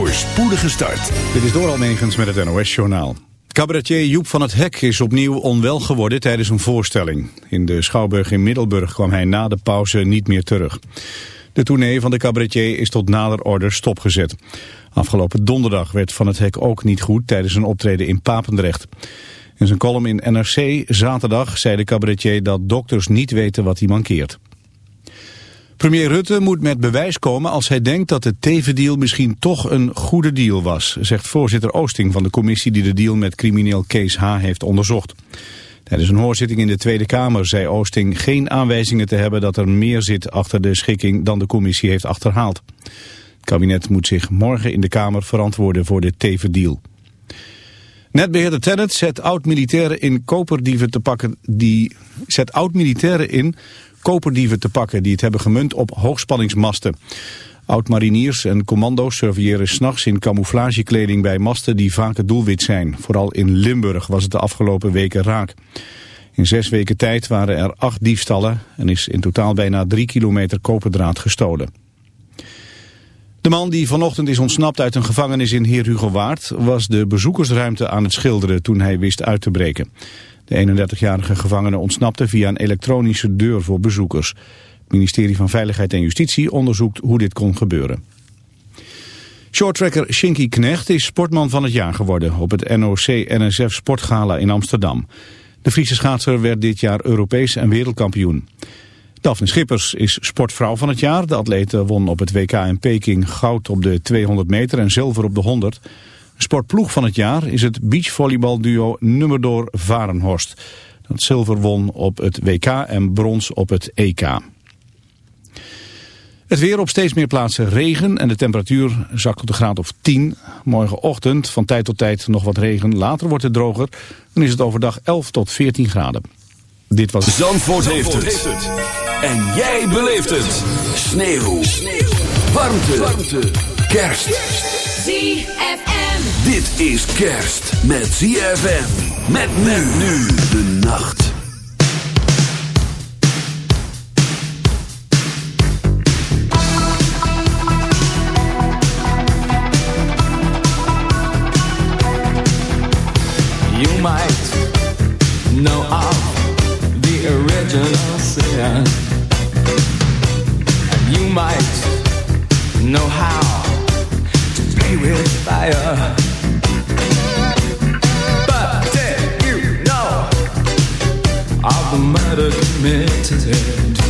voor spoedige start. Dit is door Almegens met het NOS-journaal. Cabaretier Joep van het Hek is opnieuw onwel geworden tijdens een voorstelling. In de Schouwburg in Middelburg kwam hij na de pauze niet meer terug. De tournee van de cabaretier is tot nader order stopgezet. Afgelopen donderdag werd Van het Hek ook niet goed tijdens een optreden in Papendrecht. In zijn column in NRC zaterdag zei de cabaretier dat dokters niet weten wat hij mankeert. Premier Rutte moet met bewijs komen als hij denkt dat de tevendeal misschien toch een goede deal was, zegt voorzitter Oosting van de commissie die de deal met crimineel Kees H. heeft onderzocht. Tijdens een hoorzitting in de Tweede Kamer zei Oosting geen aanwijzingen te hebben dat er meer zit achter de schikking dan de commissie heeft achterhaald. Het kabinet moet zich morgen in de Kamer verantwoorden voor de tevendeal. Netbeheerder Tennet zet oud-militairen in koperdieven te pakken die zet oud-militairen in koperdieven te pakken die het hebben gemunt op hoogspanningsmasten. Oud-mariniers en commando's surveilleren s'nachts in camouflagekleding bij masten die vaak het doelwit zijn. Vooral in Limburg was het de afgelopen weken raak. In zes weken tijd waren er acht diefstallen en is in totaal bijna drie kilometer koperdraad gestolen. De man die vanochtend is ontsnapt uit een gevangenis in Heer Hugo Waard was de bezoekersruimte aan het schilderen toen hij wist uit te breken. De 31-jarige gevangene ontsnapte via een elektronische deur voor bezoekers. Het ministerie van Veiligheid en Justitie onderzoekt hoe dit kon gebeuren. Shorttracker Shinky Knecht is sportman van het jaar geworden op het NOC-NSF Sportgala in Amsterdam. De Friese schaatser werd dit jaar Europees en wereldkampioen. Daphne Schippers is sportvrouw van het jaar. De atlete won op het WK in Peking goud op de 200 meter en zilver op de 100. Sportploeg van het jaar is het beachvolleybalduo Nummerdoor Varenhorst. Dat zilver won op het WK en brons op het EK. Het weer op steeds meer plaatsen regen en de temperatuur zakt tot de graad of 10. Morgenochtend van tijd tot tijd nog wat regen, later wordt het droger. Dan is het overdag 11 tot 14 graden. Dit was Zandvoort, heeft, het. En jij beleeft het. Sneeuw. Sneeuw. Warmte. Warmte. Kerst. ZFM. Dit is kerst met ZFM. Met men nu de nacht. You might know of the original sin. And you might know how with fire. But did you know of the murder committed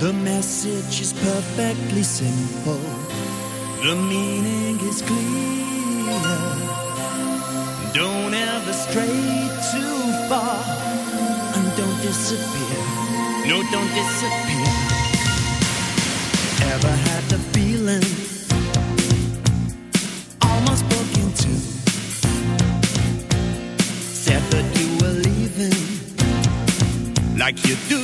The message is perfectly simple, the meaning is clear. Don't ever stray too far and don't disappear. No, don't disappear. Ever had the feeling almost broke in two? Said that you were leaving like you do.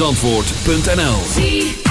antwoord.nl.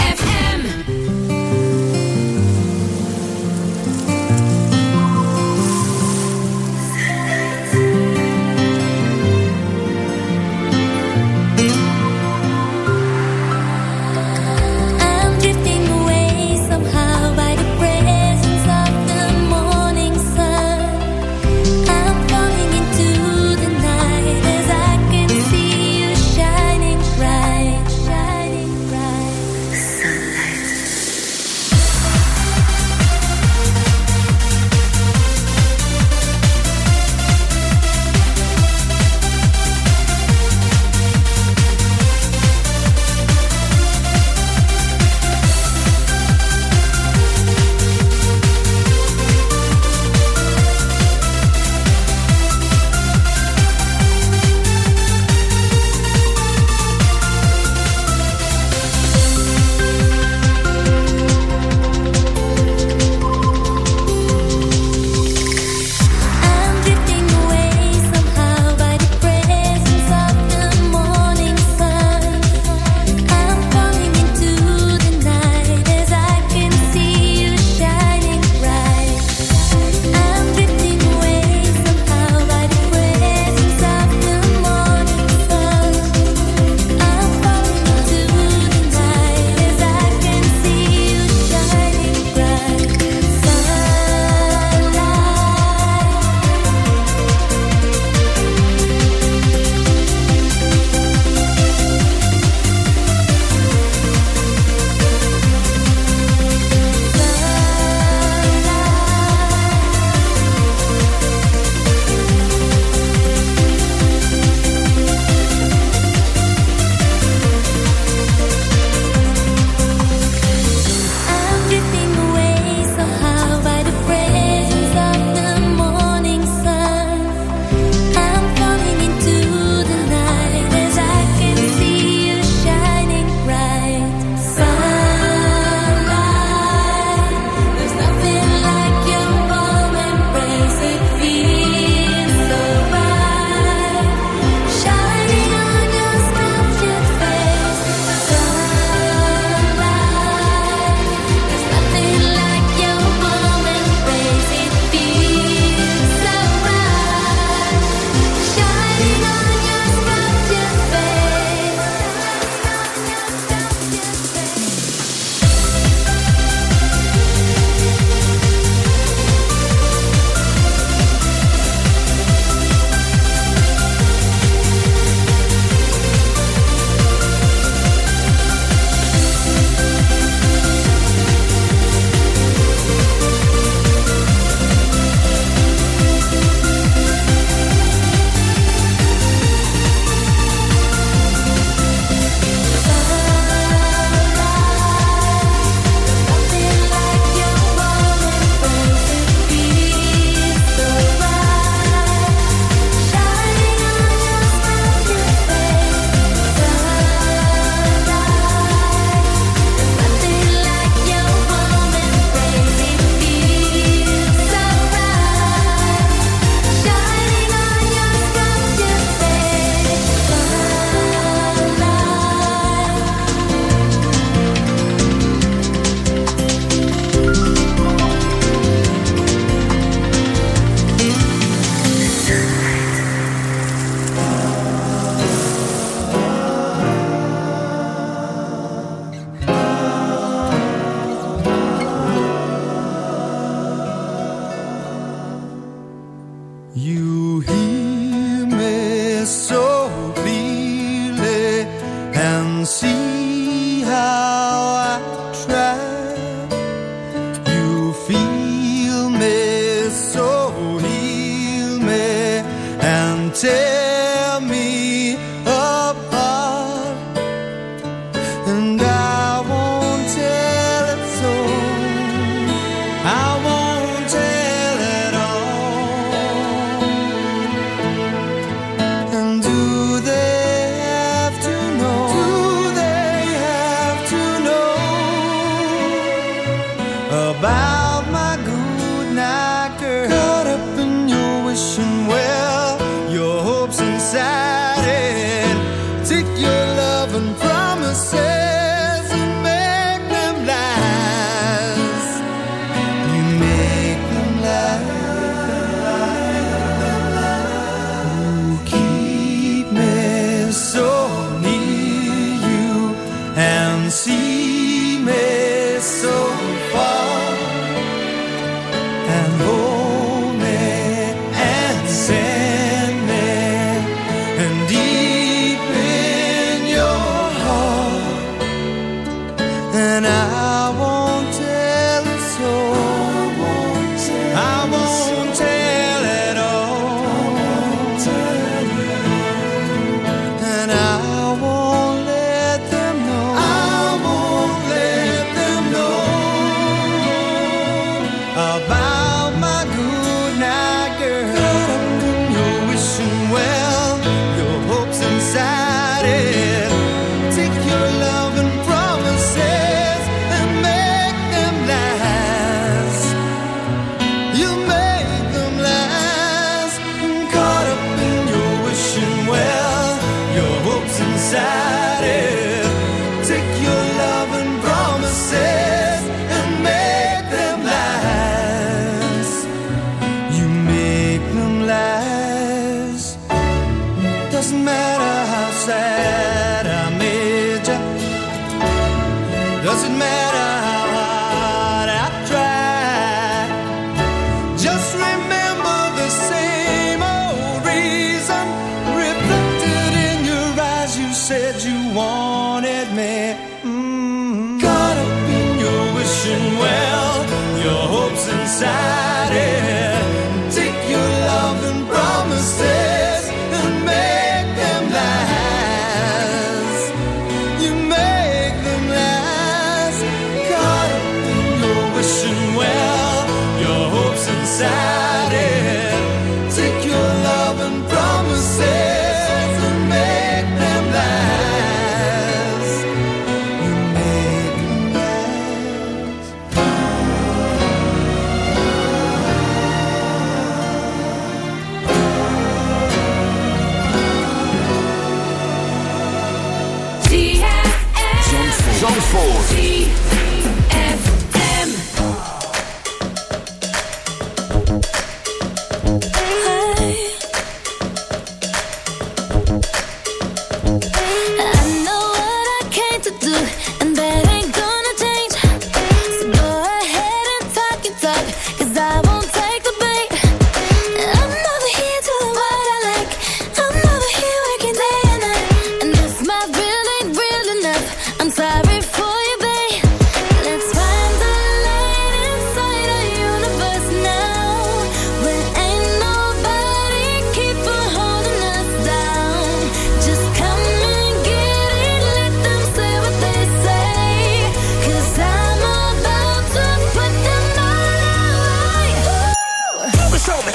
on me.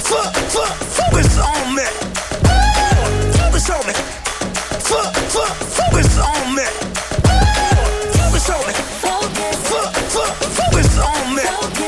Focus on me. Focus on me. Focus on me. Focus on me. Focus on me.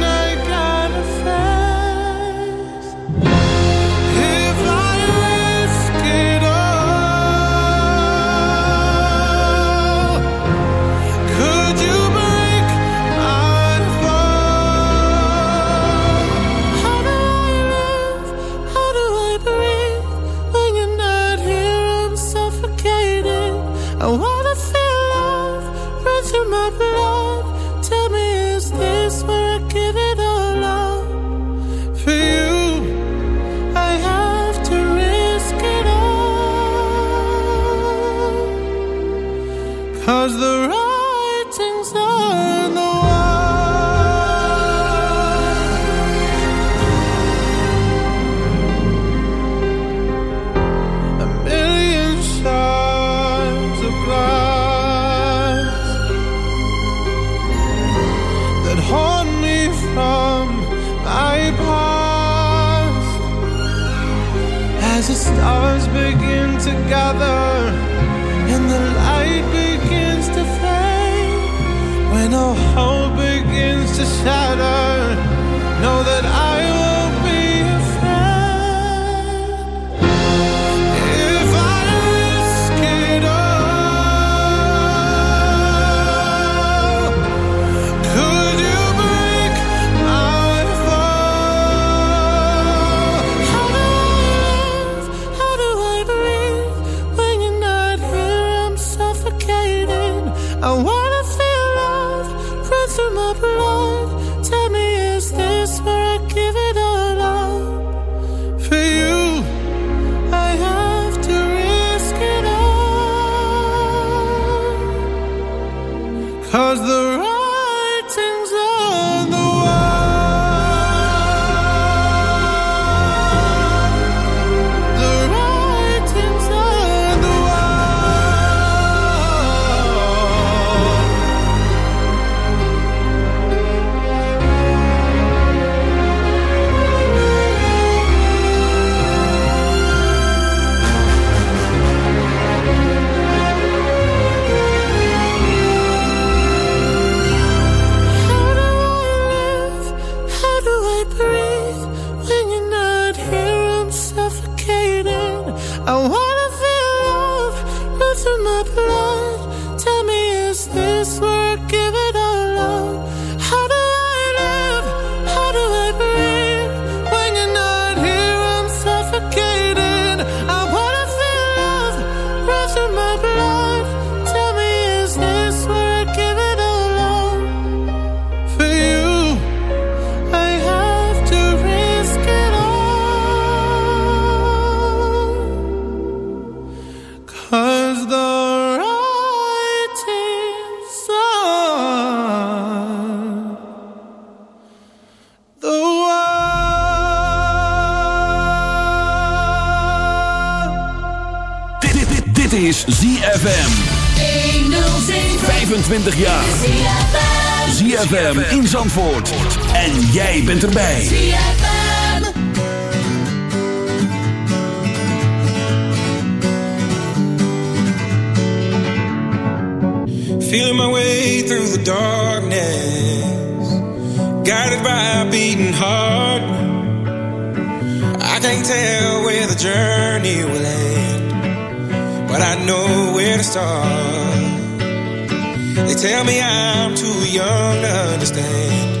bent erbij. Feeling my way through the darkness, guided by a beating heart. I can't tell where the journey will end, but I know where to start. They tell me I'm too young to understand.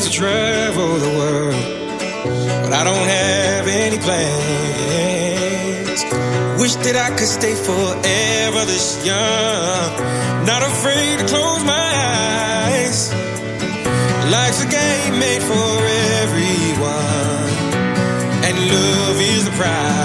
chance to travel the world, but I don't have any plans. Wish that I could stay forever this young, not afraid to close my eyes. Life's a game made for everyone and love is the prize.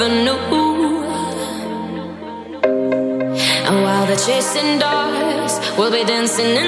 And while they're chasing dogs, we'll be dancing in